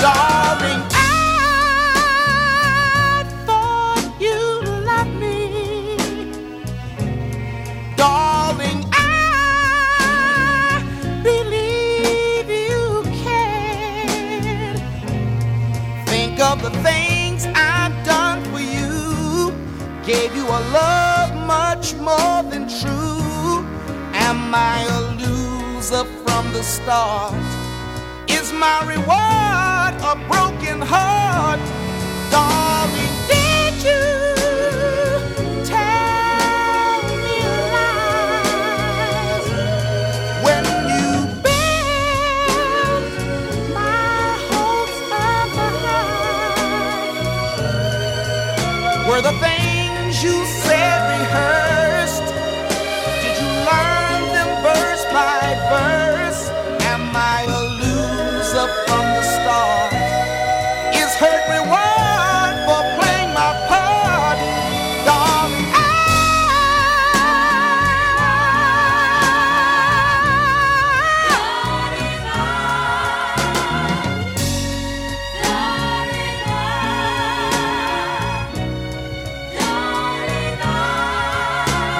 darling. I thought you loved me, darling. I believe you can. Think of the things I've done for you. Gave you a love much more than true. Am I a loser from the start? Is my reward? A broken heart? Darling, did you tell me lies when you built my hopes up high? Were the things you said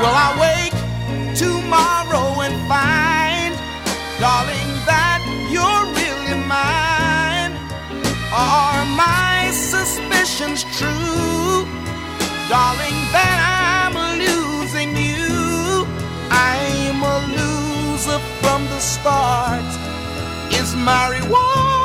Will I wake tomorrow and find, darling, that you're really mine? Are my suspicions true, darling, that I'm losing you? I'm a loser from the start. Is my reward